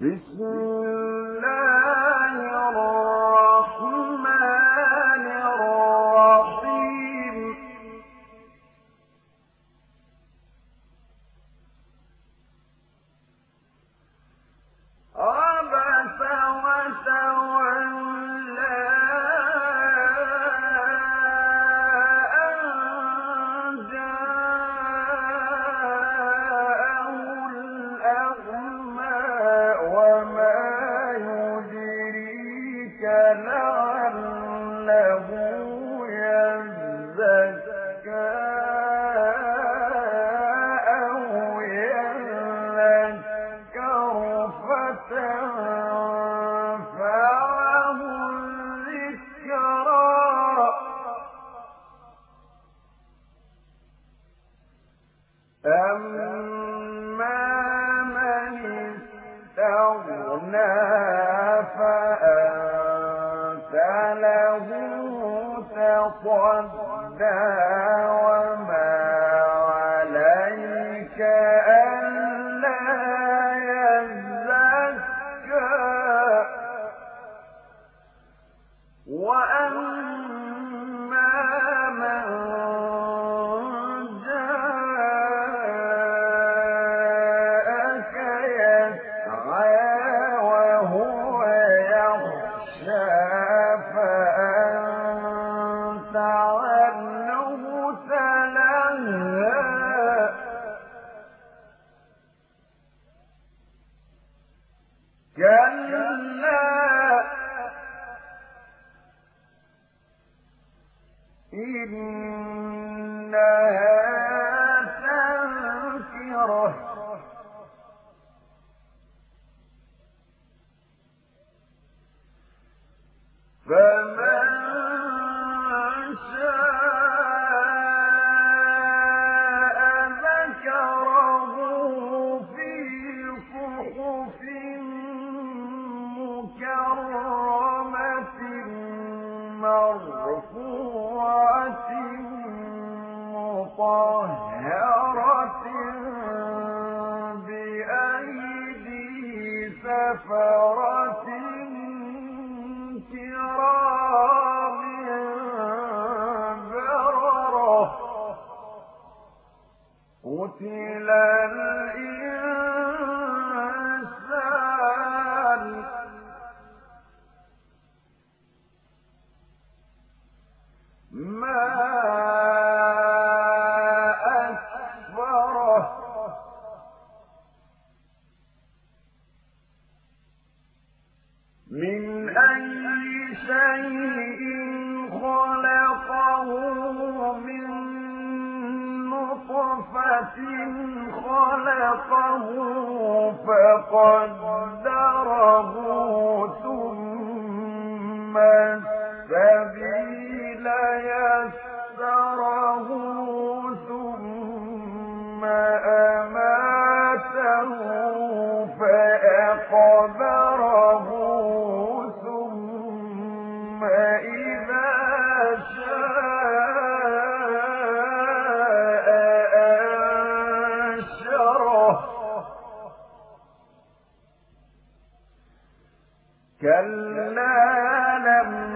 بسم الله أما من استغنى فأنت له تصدى إن مرفوعة مطهرة بأيدي سفرة كرام بررة قتل من أي شيء خلقه من نطفة خلقه فقدره ثم السبيل يسره ثم أماته فأقبره كلا لما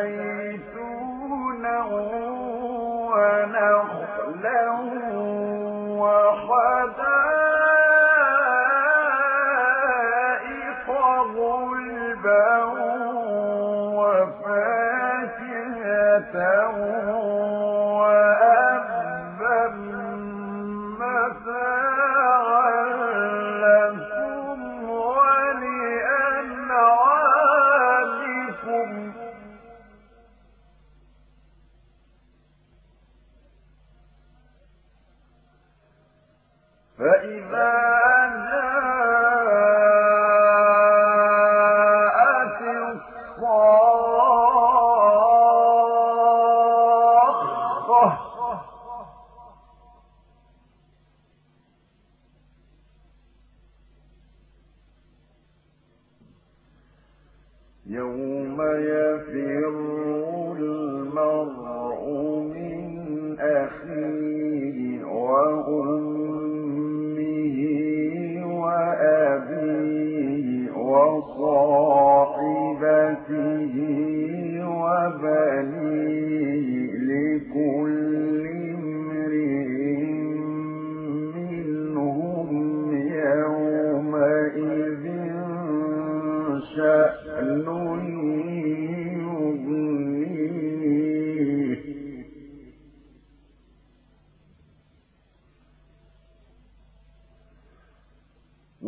وزيتونا ونخلا وحدائق غلبا وفاكهة يوم يفر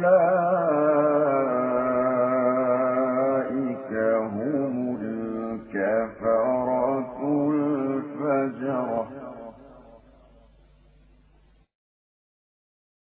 الْفَجَرَةُ